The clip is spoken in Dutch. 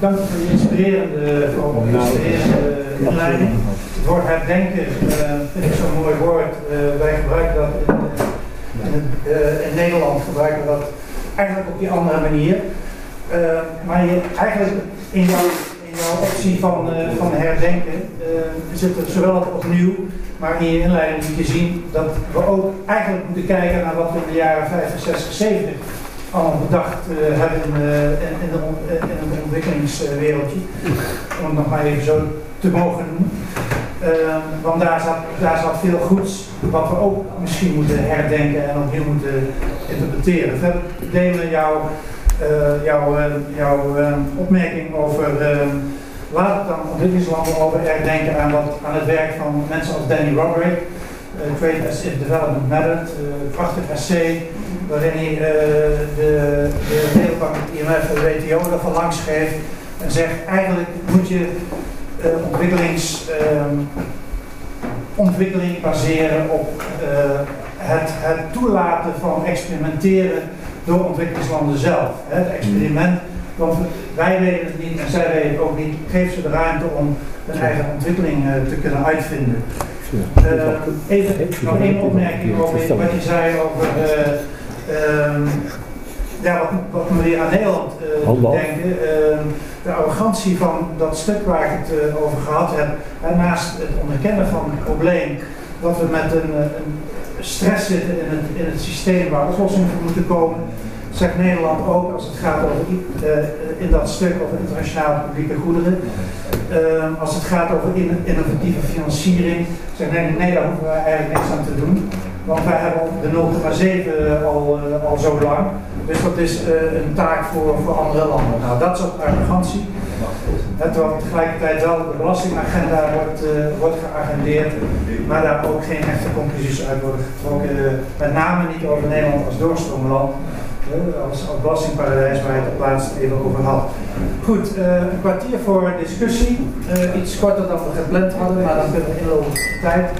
dank voor de inspirerende, voor de inspirerende inleiding. Het woord herdenken uh, vind ik zo'n mooi woord. Uh, wij gebruiken dat in, in, uh, in, Nederland gebruiken we dat eigenlijk op die andere manier. maar je, eigenlijk in jouw, in jouw optie van, van herdenken zit er zowel het opnieuw, maar in je inleiding moet je zien dat we ook eigenlijk moeten kijken naar wat we in de jaren 50, 60, 70 allemaal bedacht uh, hebben in, uh, in, de, in het ontwikkelingswereldje. Om het nog maar even zo te mogen noemen. Uh, want daar zat, daar zat veel goeds wat we ook misschien moeten herdenken en opnieuw moeten interpreteren. Verder delen jouw, jouw, jouw opmerking over laat het dan ontwikkelingslanden over herdenken aan, wat, aan het werk van mensen als Danny Roderick. Trade as if Development Mattered, prachtig essay waarin hij uh, de, de het IMF en de WTO ervan langs geeft en zegt eigenlijk moet je uh, ontwikkelings, uh, ontwikkeling baseren op het, het toelaten van experimenteren door ontwikkelingslanden zelf. Hè, het experiment, want wij weten het niet en zij weten het ook niet, geeft ze de ruimte om hun eigen ontwikkeling te kunnen uitvinden. Uh, even nog één opmerking over wat je zei over uh, ja, wat, wat me weer aan Nederland uh, denken. Uh, de arrogantie van dat stuk waar ik het uh, over gehad heb. En naast het onderkennen van het probleem dat we met een, een stress zitten in het, in het systeem waar oplossingen voor moeten komen zegt Nederland ook als het gaat over in dat stuk over internationale publieke goederen. Uh, als het gaat over in, innovatieve financiering, zegt Nederland nee, daar hoeven wij eigenlijk niks aan te doen. Want wij hebben de 0,7 al, uh, al zo lang. Dus dat is een taak voor, voor andere landen. Nou, dat soort arrogantie. Terwijl tegelijkertijd wel de belastingagenda wordt, wordt geagendeerd, maar daar ook geen echte conclusies uit worden getrokken. met name niet over Nederland als doorstroomland als, als belastingparadijs waar je het op laatst even over had. Goed, een kwartier voor discussie. Iets korter dan we gepland hadden, maar dan kunnen we inlopen op tijd.